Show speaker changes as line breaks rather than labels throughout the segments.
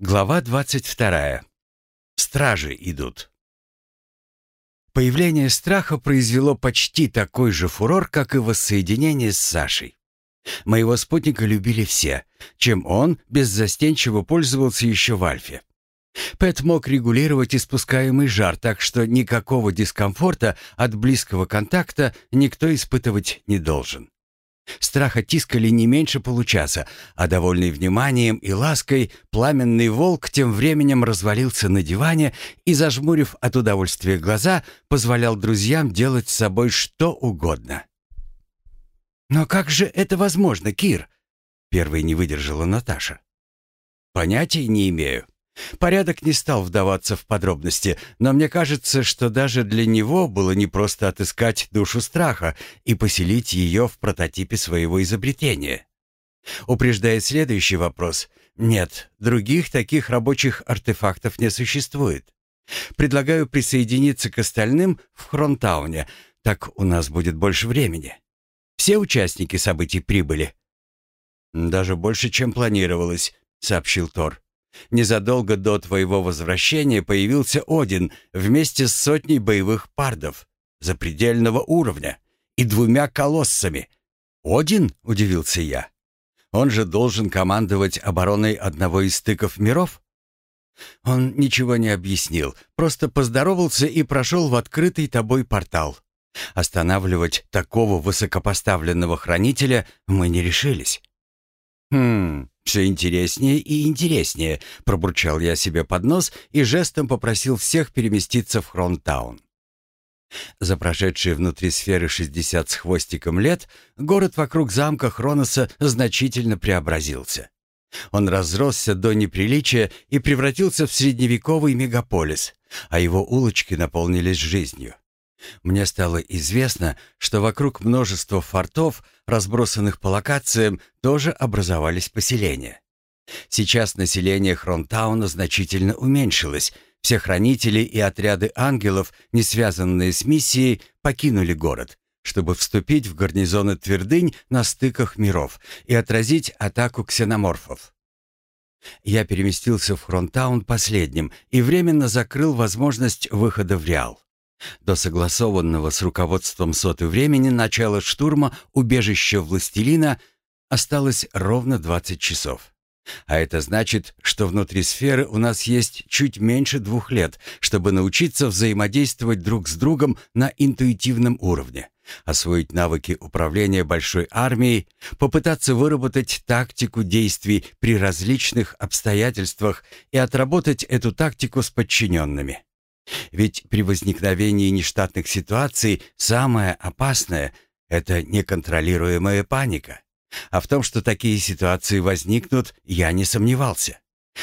Глава 22. Стражи идут. Появление страха произвело почти такой же фурор, как и воссоединение с Сашей. Моего спутника любили все, чем он беззастенчиво пользовался еще в Альфе. Пэт мог регулировать испускаемый жар, так что никакого дискомфорта от близкого контакта никто испытывать не должен. Страха тискали не меньше получаса, а довольный вниманием и лаской, пламенный волк тем временем развалился на диване и, зажмурив от удовольствия глаза, позволял друзьям делать с собой что угодно. «Но как же это возможно, Кир?» — первой не выдержала Наташа. «Понятия не имею. Порядок не стал вдаваться в подробности, но мне кажется, что даже для него было непросто отыскать душу страха и поселить ее в прототипе своего изобретения. Упреждает следующий вопрос. Нет, других таких рабочих артефактов не существует. Предлагаю присоединиться к остальным в Хронтауне, так у нас будет больше времени. Все участники событий прибыли. Даже больше, чем планировалось, сообщил Тор. Незадолго до твоего возвращения появился Один вместе с сотней боевых пардов запредельного уровня и двумя колоссами. «Один?» — удивился я. «Он же должен командовать обороной одного из стыков миров?» Он ничего не объяснил, просто поздоровался и прошел в открытый тобой портал. Останавливать такого высокопоставленного хранителя мы не решились. «Хм, «Все интереснее и интереснее», — пробурчал я себе под нос и жестом попросил всех переместиться в Хронтаун. За прошедшие внутри сферы 60 с хвостиком лет город вокруг замка Хроноса значительно преобразился. Он разросся до неприличия и превратился в средневековый мегаполис, а его улочки наполнились жизнью. Мне стало известно, что вокруг множества фортов, разбросанных по локациям, тоже образовались поселения. Сейчас население Хронтауна значительно уменьшилось. Все хранители и отряды ангелов, не связанные с миссией, покинули город, чтобы вступить в гарнизоны твердынь на стыках миров и отразить атаку ксеноморфов. Я переместился в Хронтаун последним и временно закрыл возможность выхода в Реал. До согласованного с руководством соты времени начала штурма убежища Властелина осталось ровно 20 часов. А это значит, что внутри сферы у нас есть чуть меньше двух лет, чтобы научиться взаимодействовать друг с другом на интуитивном уровне, освоить навыки управления большой армией, попытаться выработать тактику действий при различных обстоятельствах и отработать эту тактику с подчиненными. Ведь при возникновении нештатных ситуаций самое опасное — это неконтролируемая паника. А в том, что такие ситуации возникнут, я не сомневался.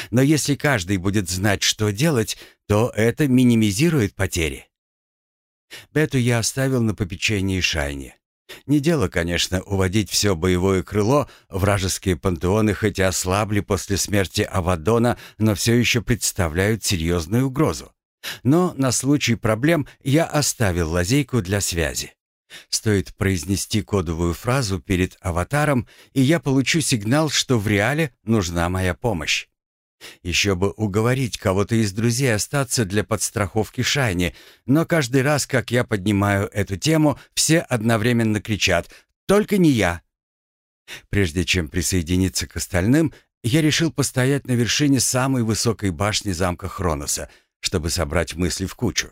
Но если каждый будет знать, что делать, то это минимизирует потери. Бету я оставил на попечении Шайни. Не дело, конечно, уводить все боевое крыло, вражеские пантеоны хоть и ослабли после смерти Авадона, но все еще представляют серьезную угрозу. Но на случай проблем я оставил лазейку для связи. Стоит произнести кодовую фразу перед аватаром, и я получу сигнал, что в реале нужна моя помощь. Еще бы уговорить кого-то из друзей остаться для подстраховки Шайни, но каждый раз, как я поднимаю эту тему, все одновременно кричат «Только не я!». Прежде чем присоединиться к остальным, я решил постоять на вершине самой высокой башни замка Хроноса, чтобы собрать мысли в кучу.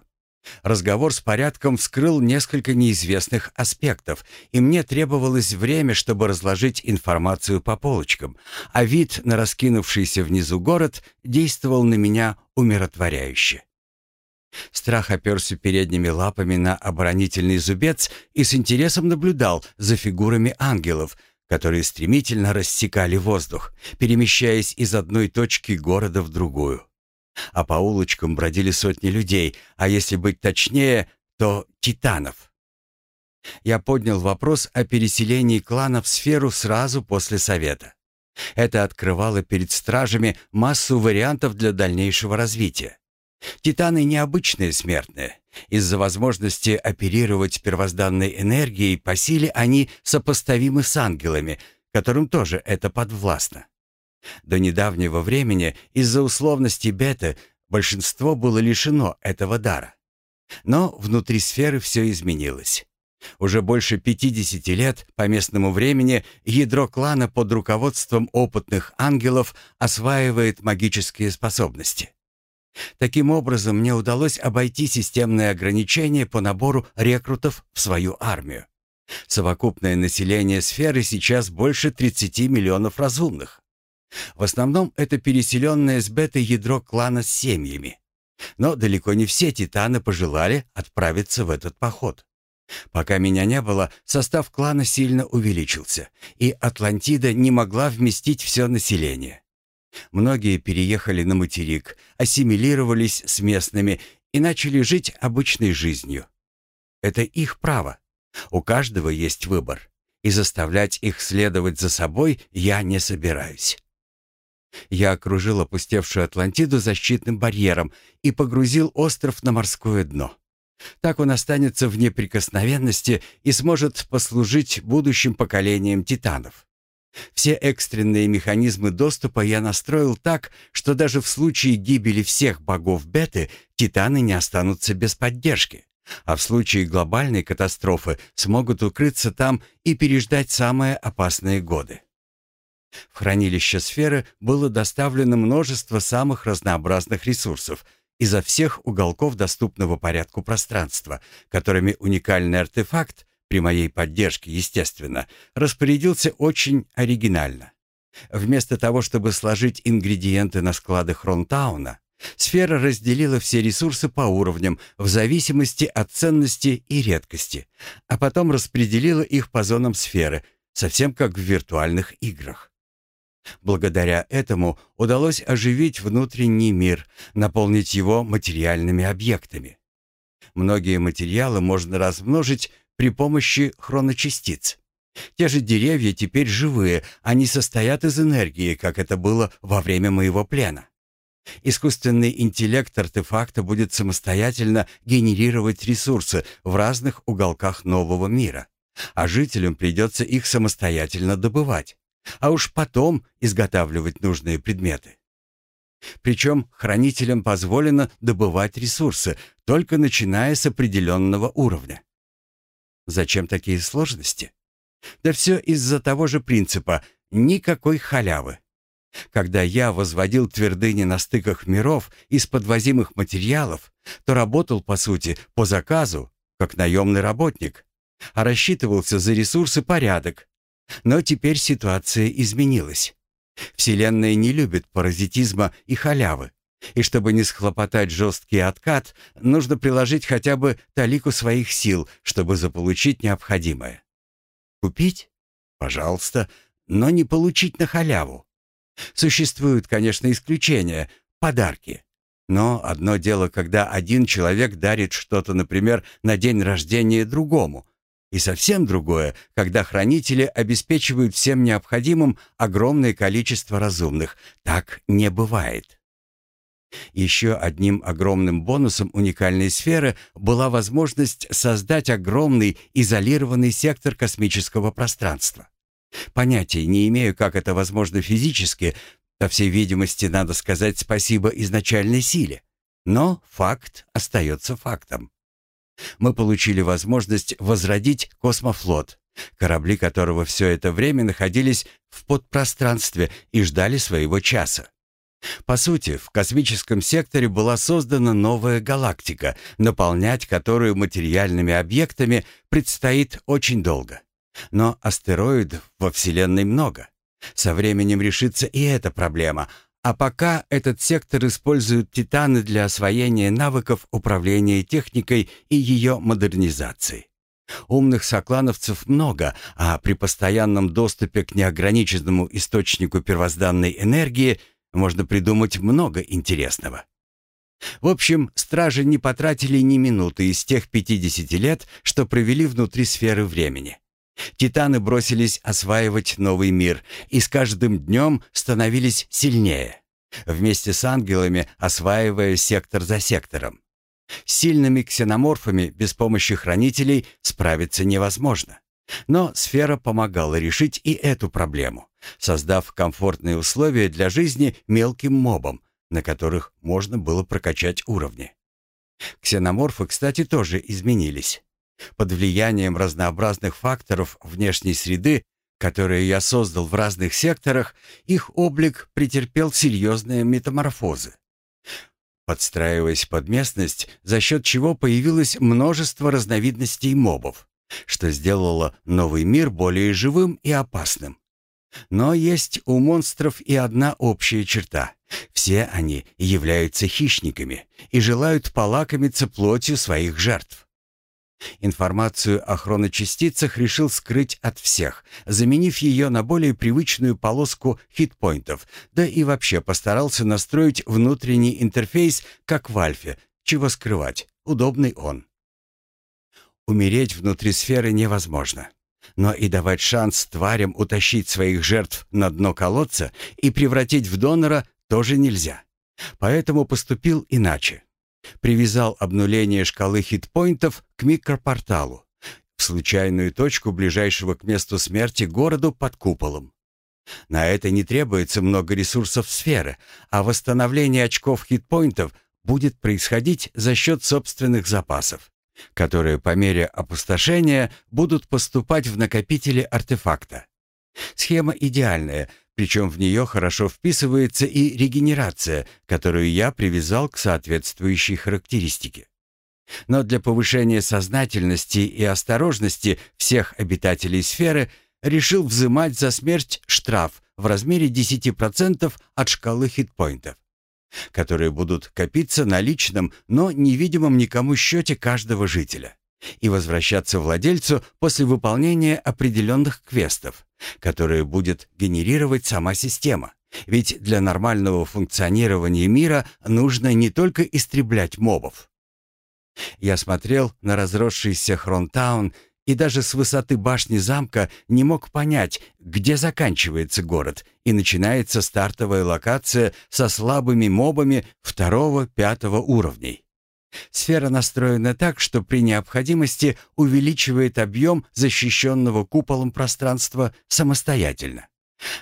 Разговор с порядком вскрыл несколько неизвестных аспектов, и мне требовалось время, чтобы разложить информацию по полочкам, а вид на раскинувшийся внизу город действовал на меня умиротворяюще. Страх оперся передними лапами на оборонительный зубец и с интересом наблюдал за фигурами ангелов, которые стремительно рассекали воздух, перемещаясь из одной точки города в другую а по улочкам бродили сотни людей, а если быть точнее, то титанов. Я поднял вопрос о переселении клана в сферу сразу после совета. Это открывало перед стражами массу вариантов для дальнейшего развития. Титаны необычные смертные. Из-за возможности оперировать первозданной энергией по силе они сопоставимы с ангелами, которым тоже это подвластно. До недавнего времени из-за условности бета большинство было лишено этого дара. Но внутри сферы все изменилось. Уже больше 50 лет по местному времени ядро клана под руководством опытных ангелов осваивает магические способности. Таким образом, мне удалось обойти системные ограничения по набору рекрутов в свою армию. Совокупное население сферы сейчас больше 30 миллионов разумных. В основном это переселенное с бета ядро клана с семьями. Но далеко не все титаны пожелали отправиться в этот поход. Пока меня не было, состав клана сильно увеличился, и Атлантида не могла вместить все население. Многие переехали на материк, ассимилировались с местными и начали жить обычной жизнью. Это их право. У каждого есть выбор, и заставлять их следовать за собой я не собираюсь. Я окружил опустевшую Атлантиду защитным барьером и погрузил остров на морское дно. Так он останется в неприкосновенности и сможет послужить будущим поколениям титанов. Все экстренные механизмы доступа я настроил так, что даже в случае гибели всех богов Беты титаны не останутся без поддержки, а в случае глобальной катастрофы смогут укрыться там и переждать самые опасные годы. В хранилище сферы было доставлено множество самых разнообразных ресурсов изо всех уголков доступного порядку пространства, которыми уникальный артефакт, при моей поддержке, естественно, распорядился очень оригинально. Вместо того, чтобы сложить ингредиенты на складах Ронтауна, сфера разделила все ресурсы по уровням в зависимости от ценности и редкости, а потом распределила их по зонам сферы, совсем как в виртуальных играх. Благодаря этому удалось оживить внутренний мир, наполнить его материальными объектами. Многие материалы можно размножить при помощи хроночастиц. Те же деревья теперь живые, они состоят из энергии, как это было во время моего плена. Искусственный интеллект артефакта будет самостоятельно генерировать ресурсы в разных уголках нового мира, а жителям придется их самостоятельно добывать а уж потом изготавливать нужные предметы. Причем хранителям позволено добывать ресурсы, только начиная с определенного уровня. Зачем такие сложности? Да все из-за того же принципа «никакой халявы». Когда я возводил твердыни на стыках миров из подвозимых материалов, то работал, по сути, по заказу, как наемный работник, а рассчитывался за ресурсы порядок, но теперь ситуация изменилась. Вселенная не любит паразитизма и халявы. И чтобы не схлопотать жесткий откат, нужно приложить хотя бы талику своих сил, чтобы заполучить необходимое. Купить? Пожалуйста, но не получить на халяву. Существуют, конечно, исключения, подарки. Но одно дело, когда один человек дарит что-то, например, на день рождения другому, и совсем другое, когда хранители обеспечивают всем необходимым огромное количество разумных. Так не бывает. Еще одним огромным бонусом уникальной сферы была возможность создать огромный изолированный сектор космического пространства. Понятия не имею, как это возможно физически, по всей видимости, надо сказать спасибо изначальной силе. Но факт остается фактом мы получили возможность возродить космофлот, корабли которого все это время находились в подпространстве и ждали своего часа. По сути, в космическом секторе была создана новая галактика, наполнять которую материальными объектами предстоит очень долго. Но астероидов во Вселенной много. Со временем решится и эта проблема, а пока этот сектор используют титаны для освоения навыков управления техникой и ее модернизации. Умных соклановцев много, а при постоянном доступе к неограниченному источнику первозданной энергии можно придумать много интересного. В общем, стражи не потратили ни минуты из тех 50 лет, что провели внутри сферы времени. Титаны бросились осваивать новый мир и с каждым днем становились сильнее, вместе с ангелами осваивая сектор за сектором. С сильными ксеноморфами без помощи хранителей справиться невозможно. Но сфера помогала решить и эту проблему, создав комфортные условия для жизни мелким мобам, на которых можно было прокачать уровни. Ксеноморфы, кстати, тоже изменились. Под влиянием разнообразных факторов внешней среды, которые я создал в разных секторах, их облик претерпел серьезные метаморфозы. Подстраиваясь под местность, за счет чего появилось множество разновидностей мобов, что сделало новый мир более живым и опасным. Но есть у монстров и одна общая черта. Все они являются хищниками и желают полакомиться плотью своих жертв. Информацию о хроночастицах решил скрыть от всех, заменив ее на более привычную полоску хитпоинтов, да и вообще постарался настроить внутренний интерфейс, как в Альфе, чего скрывать, удобный он. Умереть внутри сферы невозможно. Но и давать шанс тварям утащить своих жертв на дно колодца и превратить в донора тоже нельзя. Поэтому поступил иначе. Привязал обнуление шкалы хитпоинтов к микропорталу, в случайную точку ближайшего к месту смерти городу под куполом. На это не требуется много ресурсов сферы, а восстановление очков хитпоинтов будет происходить за счет собственных запасов которые по мере опустошения будут поступать в накопители артефакта. Схема идеальная, причем в нее хорошо вписывается и регенерация, которую я привязал к соответствующей характеристике. Но для повышения сознательности и осторожности всех обитателей сферы решил взимать за смерть штраф в размере 10% от шкалы хитпоинтов которые будут копиться на личном, но невидимом никому счете каждого жителя и возвращаться владельцу после выполнения определенных квестов, которые будет генерировать сама система. Ведь для нормального функционирования мира нужно не только истреблять мобов. Я смотрел на разросшийся Хронтаун и даже с высоты башни замка не мог понять, где заканчивается город и начинается стартовая локация со слабыми мобами второго-пятого уровней. Сфера настроена так, что при необходимости увеличивает объем защищенного куполом пространства самостоятельно.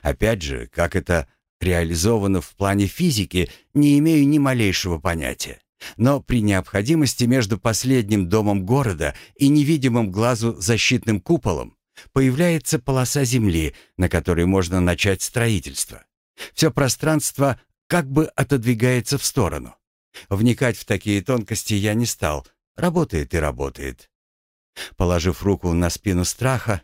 Опять же, как это реализовано в плане физики, не имею ни малейшего понятия. Но при необходимости между последним домом города и невидимым глазу защитным куполом появляется полоса земли, на которой можно начать строительство. Все пространство как бы отодвигается в сторону. Вникать в такие тонкости я не стал. Работает и работает. Положив руку на спину страха,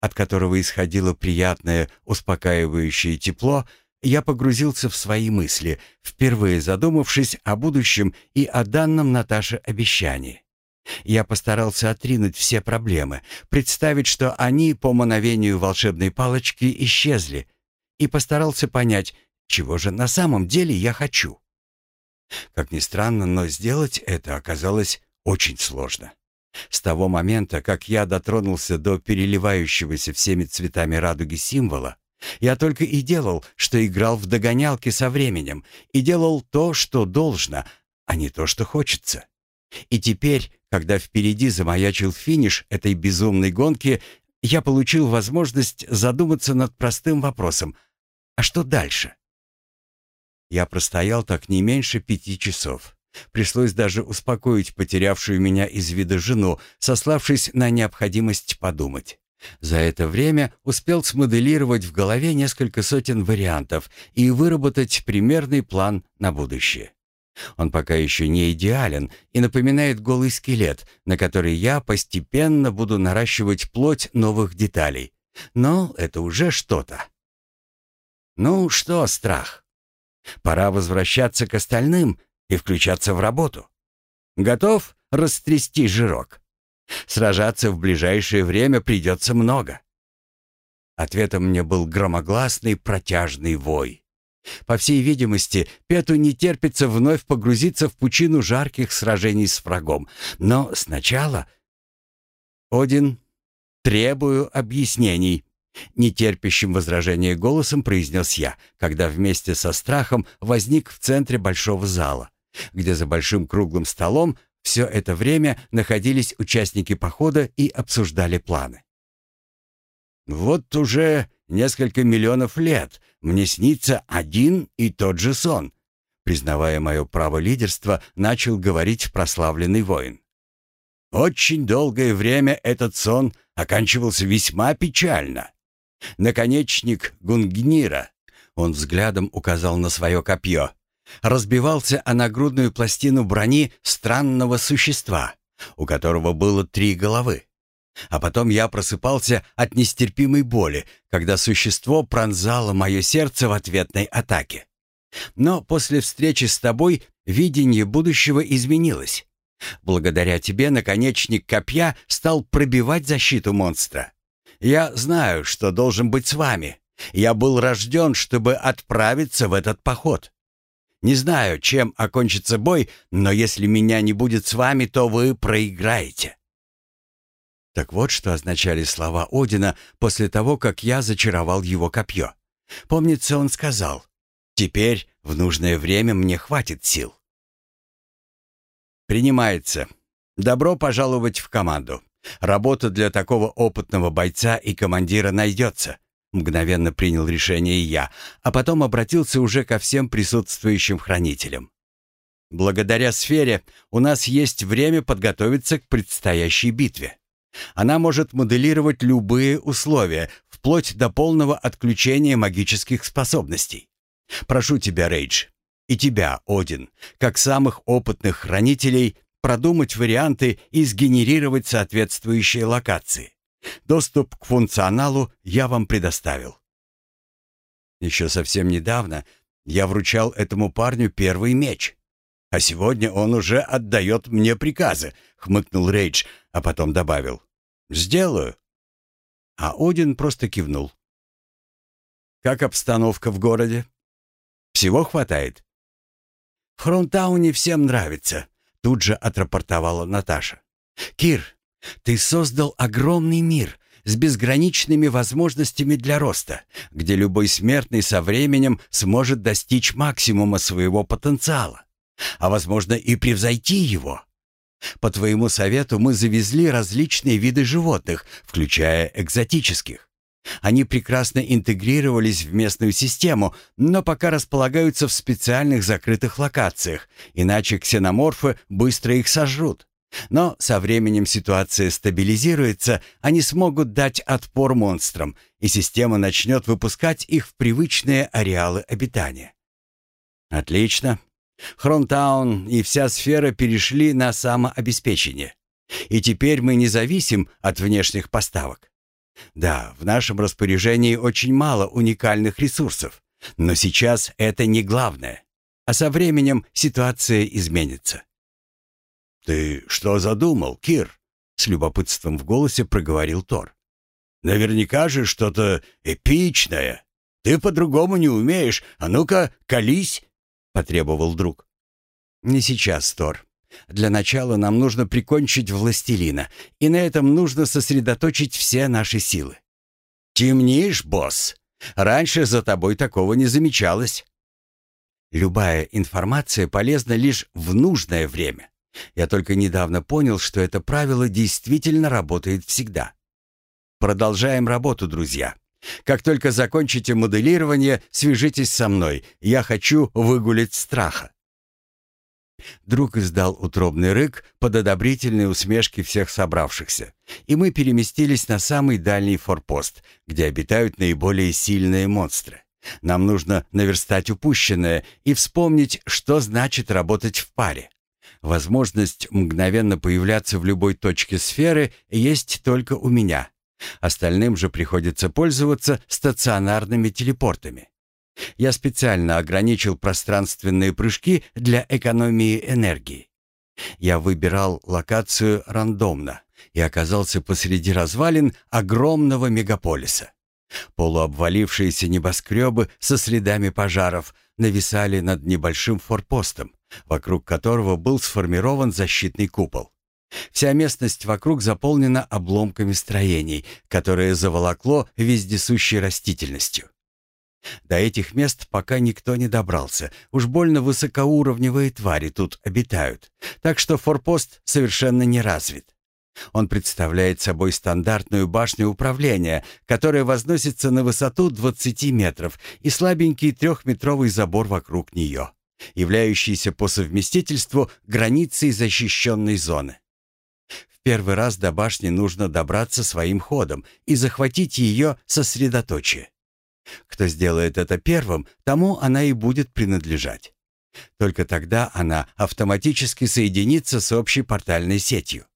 от которого исходило приятное, успокаивающее тепло, я погрузился в свои мысли, впервые задумавшись о будущем и о данном Наташе обещании. Я постарался отринуть все проблемы, представить, что они по мановению волшебной палочки исчезли, и постарался понять, чего же на самом деле я хочу. Как ни странно, но сделать это оказалось очень сложно. С того момента, как я дотронулся до переливающегося всеми цветами радуги символа, я только и делал, что играл в догонялки со временем и делал то, что должно, а не то, что хочется. И теперь, когда впереди замаячил финиш этой безумной гонки, я получил возможность задуматься над простым вопросом. А что дальше? Я простоял так не меньше пяти часов. Пришлось даже успокоить потерявшую меня из вида жену, сославшись на необходимость подумать. За это время успел смоделировать в голове несколько сотен вариантов и выработать примерный план на будущее. Он пока еще не идеален и напоминает голый скелет, на который я постепенно буду наращивать плоть новых деталей. Но это уже что-то. Ну что, страх? Пора возвращаться к остальным и включаться в работу. Готов растрясти жирок? Сражаться в ближайшее время придется много. Ответом мне был громогласный протяжный вой. По всей видимости, Пету не терпится вновь погрузиться в пучину жарких сражений с врагом. Но сначала... «Один, требую объяснений», — нетерпящим возражения голосом произнес я, когда вместе со страхом возник в центре большого зала, где за большим круглым столом все это время находились участники похода и обсуждали планы. Вот уже несколько миллионов лет мне снится один и тот же сон, признавая мое право лидерства, начал говорить прославленный воин. Очень долгое время этот сон оканчивался весьма печально. Наконечник Гунгнира, он взглядом указал на свое копье, разбивался о нагрудную пластину брони странного существа, у которого было три головы. А потом я просыпался от нестерпимой боли, когда существо пронзало мое сердце в ответной атаке. Но после встречи с тобой видение будущего изменилось. Благодаря тебе наконечник копья стал пробивать защиту монстра. Я знаю, что должен быть с вами. Я был рожден, чтобы отправиться в этот поход. Не знаю, чем окончится бой, но если меня не будет с вами, то вы проиграете. Так вот, что означали слова Одина после того, как я зачаровал его копье. Помнится, он сказал, «Теперь в нужное время мне хватит сил». «Принимается. Добро пожаловать в команду. Работа для такого опытного бойца и командира найдется», мгновенно принял решение я, а потом обратился уже ко всем присутствующим хранителям. «Благодаря сфере у нас есть время подготовиться к предстоящей битве. Она может моделировать любые условия, вплоть до полного отключения магических способностей. Прошу тебя, Рейдж, и тебя, Один, как самых опытных хранителей, продумать варианты и сгенерировать соответствующие локации. Доступ к функционалу я вам предоставил. Еще совсем недавно я вручал этому парню первый меч. А сегодня он уже отдает мне приказы, хмыкнул Рейдж, а потом добавил. «Сделаю». А Один просто кивнул. «Как обстановка в городе? Всего хватает?» «В Хронтауне всем нравится», — тут же отрапортовала Наташа. «Кир, ты создал огромный мир с безграничными возможностями для роста, где любой смертный со временем сможет достичь максимума своего потенциала а, возможно, и превзойти его. По твоему совету мы завезли различные виды животных, включая экзотических. Они прекрасно интегрировались в местную систему, но пока располагаются в специальных закрытых локациях, иначе ксеноморфы быстро их сожрут. Но со временем ситуация стабилизируется, они смогут дать отпор монстрам, и система начнет выпускать их в привычные ареалы обитания. Отлично. Хронтаун и вся сфера перешли на самообеспечение. И теперь мы не зависим от внешних поставок. Да, в нашем распоряжении очень мало уникальных ресурсов, но сейчас это не главное. А со временем ситуация изменится. «Ты что задумал, Кир?» — с любопытством в голосе проговорил Тор. «Наверняка же что-то эпичное. Ты по-другому не умеешь. А ну-ка, колись!» — потребовал друг. «Не сейчас, Тор. Для начала нам нужно прикончить властелина, и на этом нужно сосредоточить все наши силы». «Темнишь, босс. Раньше за тобой такого не замечалось». «Любая информация полезна лишь в нужное время. Я только недавно понял, что это правило действительно работает всегда. Продолжаем работу, друзья». Как только закончите моделирование, свяжитесь со мной. Я хочу выгулять страха». Друг издал утробный рык под одобрительные усмешки всех собравшихся, и мы переместились на самый дальний форпост, где обитают наиболее сильные монстры. Нам нужно наверстать упущенное и вспомнить, что значит работать в паре. Возможность мгновенно появляться в любой точке сферы есть только у меня, Остальным же приходится пользоваться стационарными телепортами. Я специально ограничил пространственные прыжки для экономии энергии. Я выбирал локацию рандомно и оказался посреди развалин огромного мегаполиса. Полуобвалившиеся небоскребы со следами пожаров нависали над небольшим форпостом, вокруг которого был сформирован защитный купол. Вся местность вокруг заполнена обломками строений, которые заволокло вездесущей растительностью. До этих мест пока никто не добрался. Уж больно высокоуровневые твари тут обитают. Так что форпост совершенно не развит. Он представляет собой стандартную башню управления, которая возносится на высоту 20 метров и слабенький трехметровый забор вокруг нее, являющийся по совместительству границей защищенной зоны. В первый раз до башни нужно добраться своим ходом и захватить ее сосредоточие. Кто сделает это первым, тому она и будет принадлежать. Только тогда она автоматически соединится с общей портальной сетью.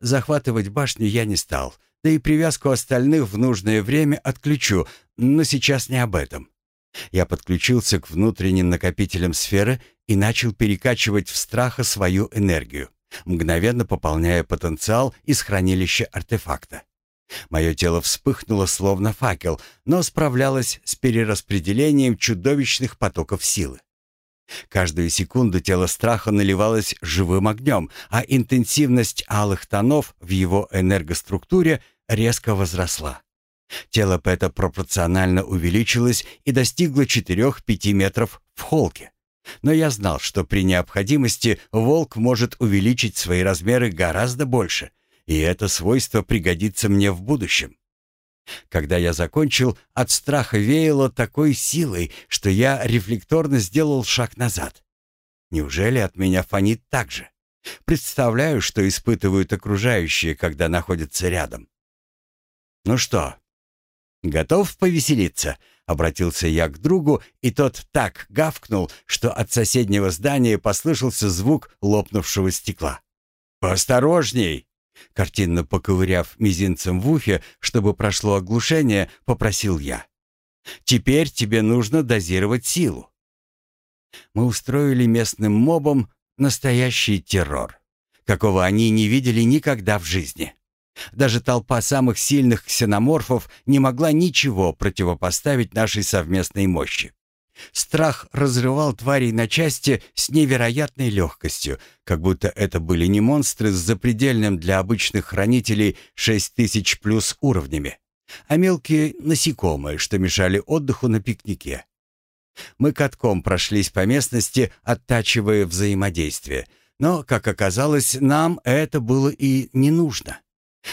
Захватывать башню я не стал, да и привязку остальных в нужное время отключу, но сейчас не об этом. Я подключился к внутренним накопителям сферы и начал перекачивать в страха свою энергию, мгновенно пополняя потенциал из хранилища артефакта. Мое тело вспыхнуло словно факел, но справлялось с перераспределением чудовищных потоков силы. Каждую секунду тело страха наливалось живым огнем, а интенсивность алых тонов в его энергоструктуре резко возросла. Тело Пэта пропорционально увеличилось и достигло 4-5 метров в холке. Но я знал, что при необходимости волк может увеличить свои размеры гораздо больше, и это свойство пригодится мне в будущем. Когда я закончил, от страха веяло такой силой, что я рефлекторно сделал шаг назад. Неужели от меня фонит так же? Представляю, что испытывают окружающие, когда находятся рядом. «Ну что, готов повеселиться?» — обратился я к другу, и тот так гавкнул, что от соседнего здания послышался звук лопнувшего стекла. «Поосторожней!» Картинно поковыряв мизинцем в ухе, чтобы прошло оглушение, попросил я. «Теперь тебе нужно дозировать силу». Мы устроили местным мобам настоящий террор, какого они не видели никогда в жизни. Даже толпа самых сильных ксеноморфов не могла ничего противопоставить нашей совместной мощи. Страх разрывал тварей на части с невероятной легкостью, как будто это были не монстры с запредельным для обычных хранителей 6000 плюс уровнями, а мелкие насекомые, что мешали отдыху на пикнике. Мы катком прошлись по местности, оттачивая взаимодействие, но, как оказалось, нам это было и не нужно.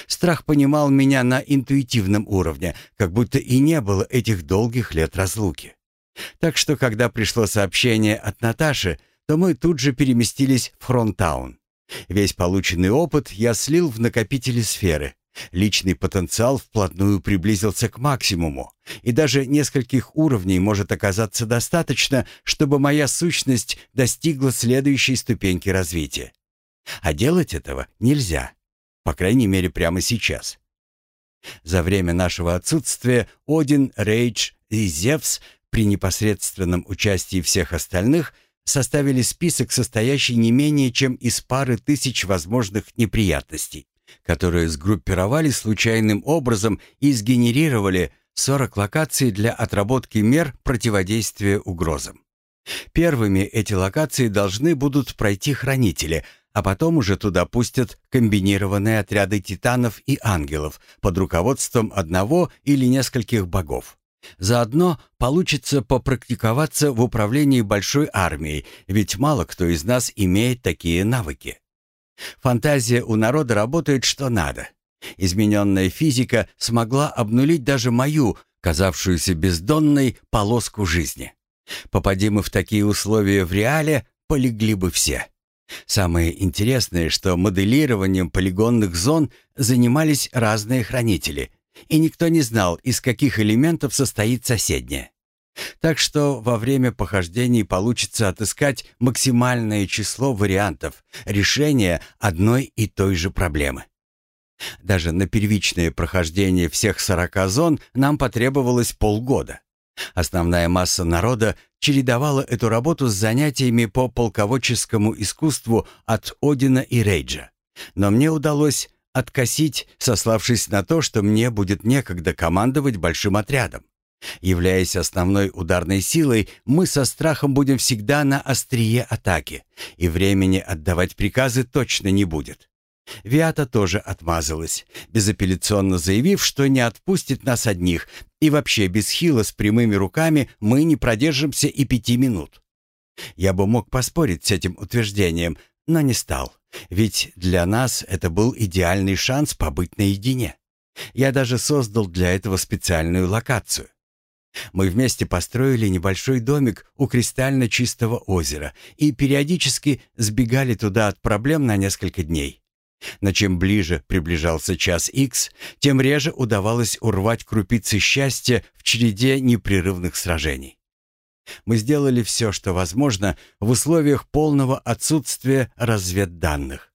Страх понимал меня на интуитивном уровне, как будто и не было этих долгих лет разлуки. Так что, когда пришло сообщение от Наташи, то мы тут же переместились в Фронтаун. Весь полученный опыт я слил в накопители сферы. Личный потенциал вплотную приблизился к максимуму, и даже нескольких уровней может оказаться достаточно, чтобы моя сущность достигла следующей ступеньки развития. А делать этого нельзя, по крайней мере прямо сейчас. За время нашего отсутствия Один, Рейдж и Зевс при непосредственном участии всех остальных составили список, состоящий не менее чем из пары тысяч возможных неприятностей, которые сгруппировали случайным образом и сгенерировали 40 локаций для отработки мер противодействия угрозам. Первыми эти локации должны будут пройти хранители, а потом уже туда пустят комбинированные отряды титанов и ангелов под руководством одного или нескольких богов. Заодно получится попрактиковаться в управлении большой армией, ведь мало кто из нас имеет такие навыки. Фантазия у народа работает что надо. Измененная физика смогла обнулить даже мою, казавшуюся бездонной, полоску жизни. Попади мы в такие условия в реале, полегли бы все. Самое интересное, что моделированием полигонных зон занимались разные хранители, и никто не знал, из каких элементов состоит соседняя. Так что во время похождений получится отыскать максимальное число вариантов решения одной и той же проблемы. Даже на первичное прохождение всех 40 зон нам потребовалось полгода. Основная масса народа чередовала эту работу с занятиями по полководческому искусству от Одина и Рейджа. Но мне удалось откосить, сославшись на то, что мне будет некогда командовать большим отрядом. Являясь основной ударной силой, мы со страхом будем всегда на острие атаки, и времени отдавать приказы точно не будет. Виата тоже отмазалась, безапелляционно заявив, что не отпустит нас одних, и вообще без хила с прямыми руками мы не продержимся и пяти минут. Я бы мог поспорить с этим утверждением, но не стал, ведь для нас это был идеальный шанс побыть наедине. Я даже создал для этого специальную локацию. Мы вместе построили небольшой домик у кристально чистого озера и периодически сбегали туда от проблем на несколько дней. Но чем ближе приближался час Икс, тем реже удавалось урвать крупицы счастья в череде непрерывных сражений. Мы сделали все, что возможно в условиях полного отсутствия разведданных.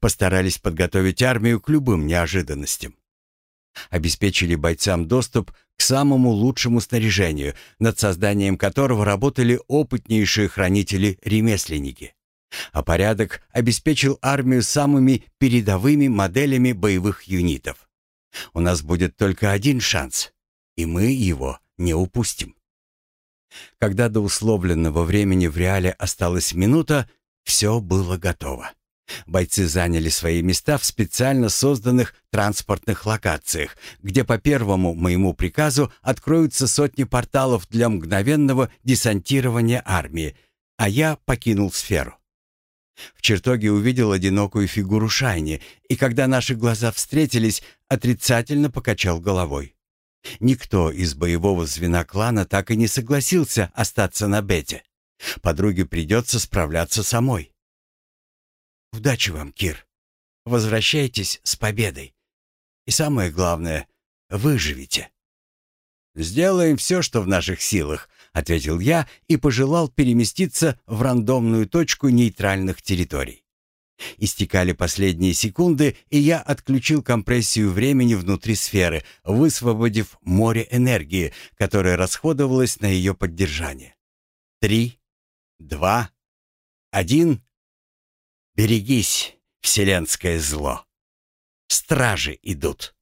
Постарались подготовить армию к любым неожиданностям. Обеспечили бойцам доступ к самому лучшему снаряжению, над созданием которого работали опытнейшие хранители-ремесленники. А порядок обеспечил армию самыми передовыми моделями боевых юнитов. У нас будет только один шанс, и мы его не упустим. Когда до условленного времени в реале осталась минута, все было готово. Бойцы заняли свои места в специально созданных транспортных локациях, где по первому моему приказу откроются сотни порталов для мгновенного десантирования армии, а я покинул сферу. В чертоге увидел одинокую фигуру Шайни, и когда наши глаза встретились, отрицательно покачал головой. Никто из боевого звена клана так и не согласился остаться на бете. Подруге придется справляться самой. Удачи вам, Кир. Возвращайтесь с победой. И самое главное, выживите. Сделаем все, что в наших силах, ответил я и пожелал переместиться в рандомную точку нейтральных территорий. Истекали последние секунды, и я отключил компрессию времени внутри сферы, высвободив море энергии, которое расходовалось на ее поддержание. Три, два, один. Берегись, вселенское зло. Стражи идут.